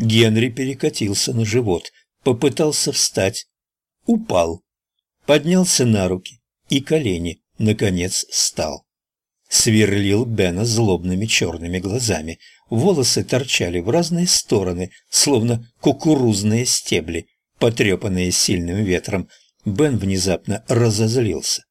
Генри перекатился на живот, попытался встать, упал, поднялся на руки и колени, наконец, встал. Сверлил Бена злобными черными глазами. Волосы торчали в разные стороны, словно кукурузные стебли, потрепанные сильным ветром. Бен внезапно разозлился.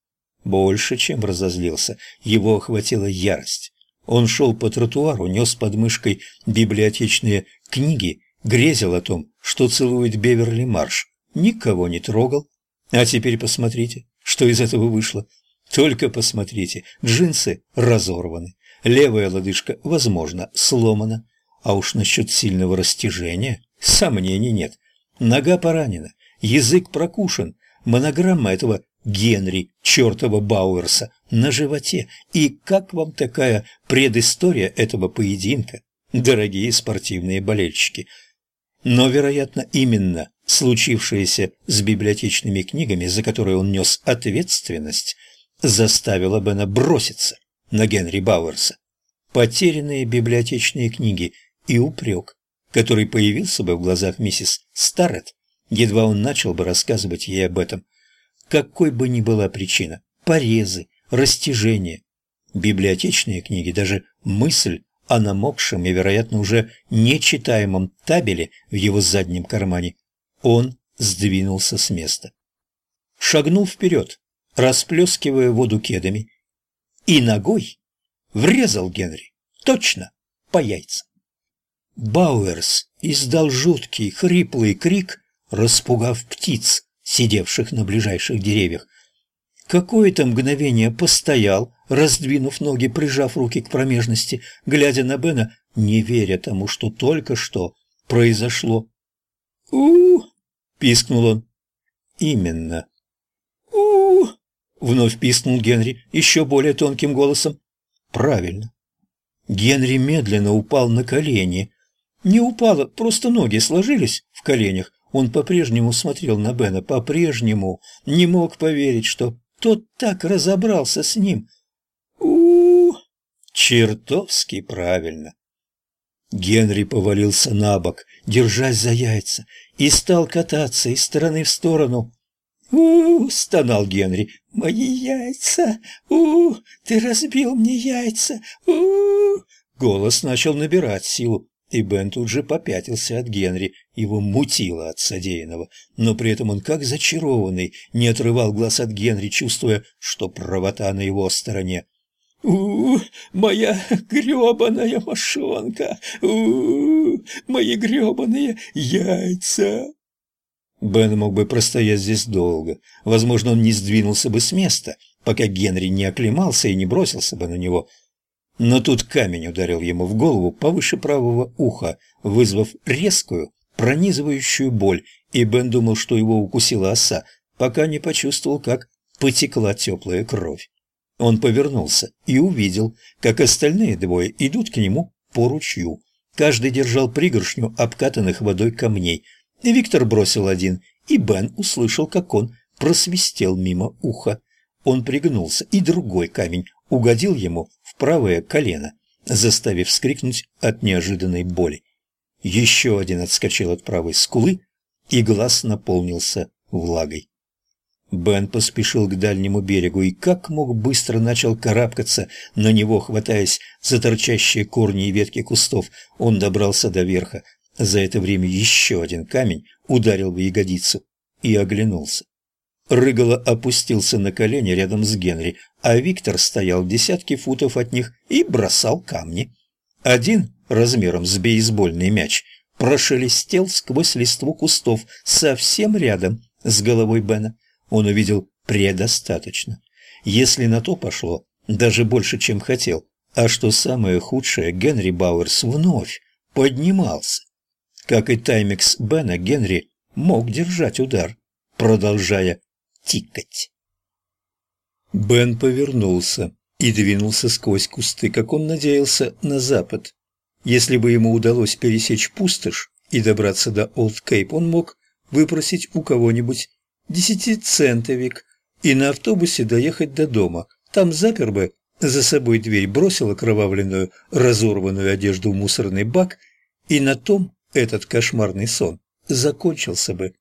Больше, чем разозлился, его охватила ярость. Он шел по тротуару, нес под мышкой библиотечные книги, грезил о том, что целует Беверли Марш, никого не трогал. А теперь посмотрите, что из этого вышло. Только посмотрите, джинсы разорваны, левая лодыжка, возможно, сломана, а уж насчет сильного растяжения сомнений нет. Нога поранена, язык прокушен, монограмма этого Генри, чертова Бауэрса, на животе. И как вам такая предыстория этого поединка, дорогие спортивные болельщики? Но, вероятно, именно случившееся с библиотечными книгами, за которые он нес ответственность, заставило Бена броситься на Генри Бауэрса. Потерянные библиотечные книги и упрек, который появился бы в глазах миссис Старретт, едва он начал бы рассказывать ей об этом – какой бы ни была причина, порезы, растяжения. Библиотечные книги, даже мысль о намокшем и, вероятно, уже нечитаемом табеле в его заднем кармане, он сдвинулся с места. Шагнул вперед, расплескивая воду кедами, и ногой врезал Генри, точно, по яйцам. Бауэрс издал жуткий, хриплый крик, распугав птиц, сидевших на ближайших деревьях. Какое-то мгновение постоял, раздвинув ноги, прижав руки к промежности, глядя на Бена, не веря тому, что только что произошло. у, пискнул он. «Именно». у, вновь пискнул Генри еще более тонким голосом. «Правильно». Генри медленно упал на колени. Не упало, просто ноги сложились в коленях, он по-прежнему смотрел на Бена, по-прежнему не мог поверить, что тот так разобрался с ним. у, -у, -у Чертовски правильно. Генри повалился на бок, держась за яйца, и стал кататься из стороны в сторону. у, -у стонал Генри. «Мои яйца! у, -у Ты разбил мне яйца! у, -у Голос начал набирать силу. И Бен тут же попятился от Генри, его мутило от содеянного, но при этом он как зачарованный не отрывал глаз от Генри, чувствуя, что правота на его стороне. у, моя грёбаная мошонка! -у мои грёбаные яйца!» Бен мог бы простоять здесь долго. Возможно, он не сдвинулся бы с места, пока Генри не оклемался и не бросился бы на него – но тут камень ударил ему в голову повыше правого уха, вызвав резкую, пронизывающую боль, и Бен думал, что его укусила оса, пока не почувствовал, как потекла теплая кровь. Он повернулся и увидел, как остальные двое идут к нему по ручью. Каждый держал пригоршню обкатанных водой камней. Виктор бросил один, и Бен услышал, как он просвистел мимо уха. Он пригнулся, и другой камень угодил ему правое колено, заставив вскрикнуть от неожиданной боли. Еще один отскочил от правой скулы, и глаз наполнился влагой. Бен поспешил к дальнему берегу и как мог быстро начал карабкаться на него, хватаясь за торчащие корни и ветки кустов. Он добрался до верха. За это время еще один камень ударил в ягодицу и оглянулся. Рыгало опустился на колени рядом с Генри, а Виктор стоял десятки футов от них и бросал камни. Один, размером с бейсбольный мяч, прошелестел сквозь листву кустов совсем рядом с головой Бена. Он увидел предостаточно. Если на то пошло, даже больше, чем хотел. А что самое худшее, Генри Бауэрс вновь поднимался. Как и таймикс Бена, Генри мог держать удар, продолжая тикать. Бен повернулся и двинулся сквозь кусты, как он надеялся, на запад. Если бы ему удалось пересечь пустошь и добраться до Олд-Кейп, он мог выпросить у кого-нибудь десятицентовик и на автобусе доехать до дома. Там запер бы за собой дверь, бросил окровавленную, разорванную одежду в мусорный бак, и на том этот кошмарный сон закончился бы.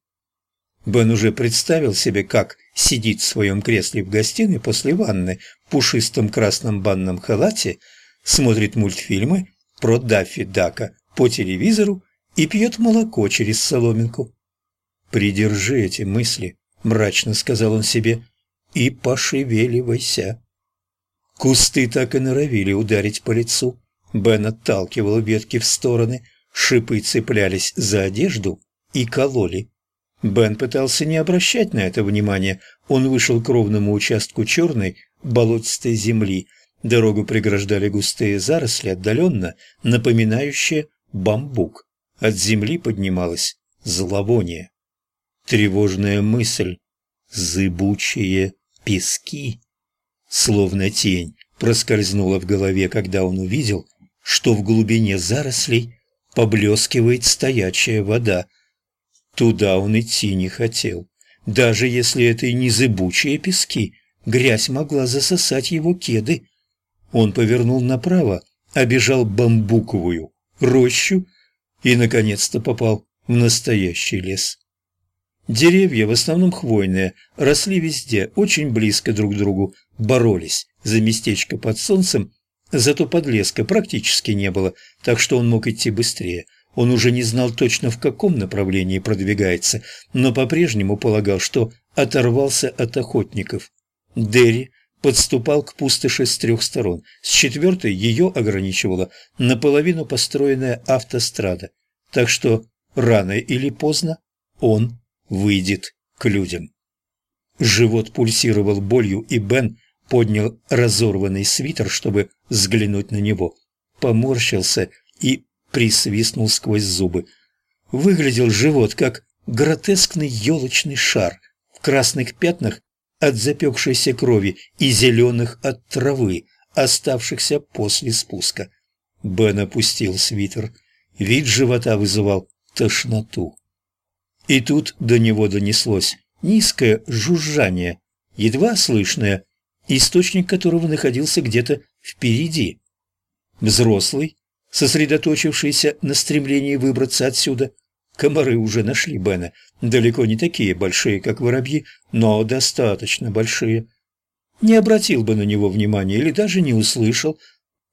Бен уже представил себе, как сидит в своем кресле в гостиной после ванны в пушистом красном банном халате, смотрит мультфильмы про Даффи Дака по телевизору и пьет молоко через соломинку. «Придержи эти мысли», — мрачно сказал он себе, — «и пошевеливайся». Кусты так и норовили ударить по лицу. Бен отталкивал ветки в стороны, шипы цеплялись за одежду и кололи. Бен пытался не обращать на это внимания. Он вышел к ровному участку черной, болотистой земли. Дорогу преграждали густые заросли, отдаленно напоминающие бамбук. От земли поднималось зловоние. Тревожная мысль. Зыбучие пески. Словно тень проскользнула в голове, когда он увидел, что в глубине зарослей поблескивает стоячая вода. Туда он идти не хотел. Даже если это и не зыбучие пески, грязь могла засосать его кеды. Он повернул направо, обежал бамбуковую рощу и, наконец-то, попал в настоящий лес. Деревья, в основном хвойные, росли везде, очень близко друг к другу, боролись за местечко под солнцем, зато подлеска практически не было, так что он мог идти быстрее. Он уже не знал точно, в каком направлении продвигается, но по-прежнему полагал, что оторвался от охотников. Дерри подступал к пустоши с трех сторон. С четвертой ее ограничивала наполовину построенная автострада, так что рано или поздно он выйдет к людям. Живот пульсировал болью, и Бен поднял разорванный свитер, чтобы взглянуть на него. Поморщился и присвистнул сквозь зубы. Выглядел живот как гротескный елочный шар в красных пятнах от запекшейся крови и зеленых от травы, оставшихся после спуска. Бен опустил свитер. Вид живота вызывал тошноту. И тут до него донеслось низкое жужжание, едва слышное, источник которого находился где-то впереди. Взрослый, сосредоточившийся на стремлении выбраться отсюда, комары уже нашли Бена, далеко не такие большие, как воробьи, но достаточно большие. Не обратил бы на него внимания или даже не услышал,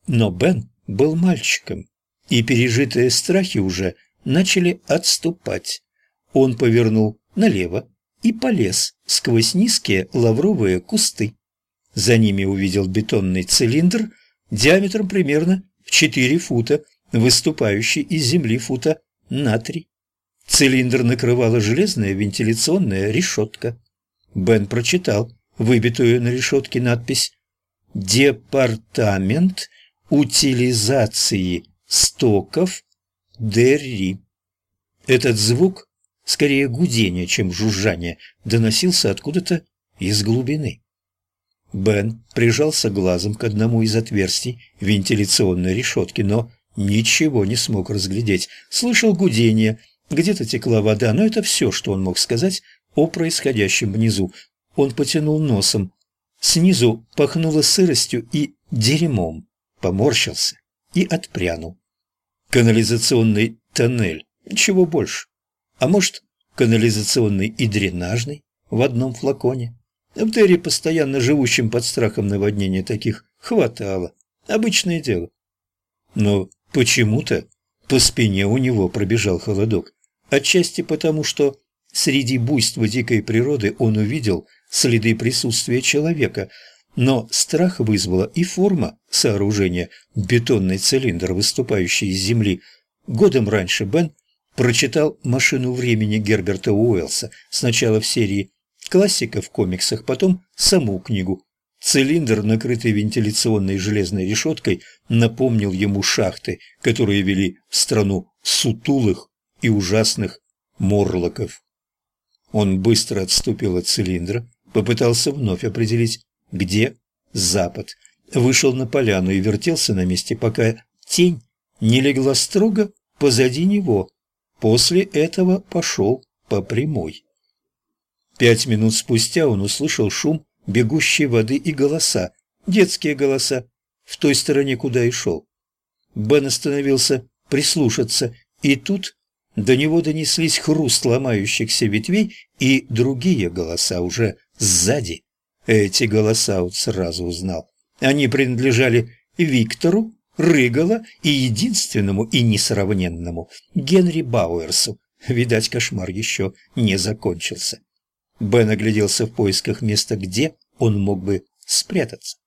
но Бен был мальчиком, и пережитые страхи уже начали отступать. Он повернул налево и полез сквозь низкие лавровые кусты. За ними увидел бетонный цилиндр диаметром примерно в 4 фута, выступающий из земли фута на 3. Цилиндр накрывала железная вентиляционная решетка. Бен прочитал выбитую на решетке надпись «Департамент утилизации стоков Дерри». Этот звук скорее гудение, чем жужжание, доносился откуда-то из глубины. Бен прижался глазом к одному из отверстий вентиляционной решетки, но ничего не смог разглядеть. Слышал гудение, где-то текла вода, но это все, что он мог сказать о происходящем внизу. Он потянул носом. Снизу пахнуло сыростью и дерьмом. Поморщился и отпрянул. Канализационный тоннель. Ничего больше. А может, канализационный и дренажный в одном флаконе? В Дерри, постоянно живущим под страхом наводнения, таких хватало. Обычное дело. Но почему-то по спине у него пробежал холодок. Отчасти потому, что среди буйства дикой природы он увидел следы присутствия человека, но страх вызвала и форма сооружения – бетонный цилиндр, выступающий из земли. Годом раньше Бен Прочитал «Машину времени» Герберта Уэллса, сначала в серии классика в комиксах, потом саму книгу. Цилиндр, накрытый вентиляционной железной решеткой, напомнил ему шахты, которые вели в страну сутулых и ужасных морлоков. Он быстро отступил от цилиндра, попытался вновь определить, где запад, вышел на поляну и вертелся на месте, пока тень не легла строго позади него, После этого пошел по прямой. Пять минут спустя он услышал шум бегущей воды и голоса, детские голоса, в той стороне, куда и шел. Бен остановился прислушаться, и тут До него донеслись хруст ломающихся ветвей и другие голоса уже сзади. Эти голоса он сразу узнал. Они принадлежали Виктору, Рыгала и единственному и несравненному Генри Бауэрсу. Видать, кошмар еще не закончился. Бен огляделся в поисках места, где он мог бы спрятаться.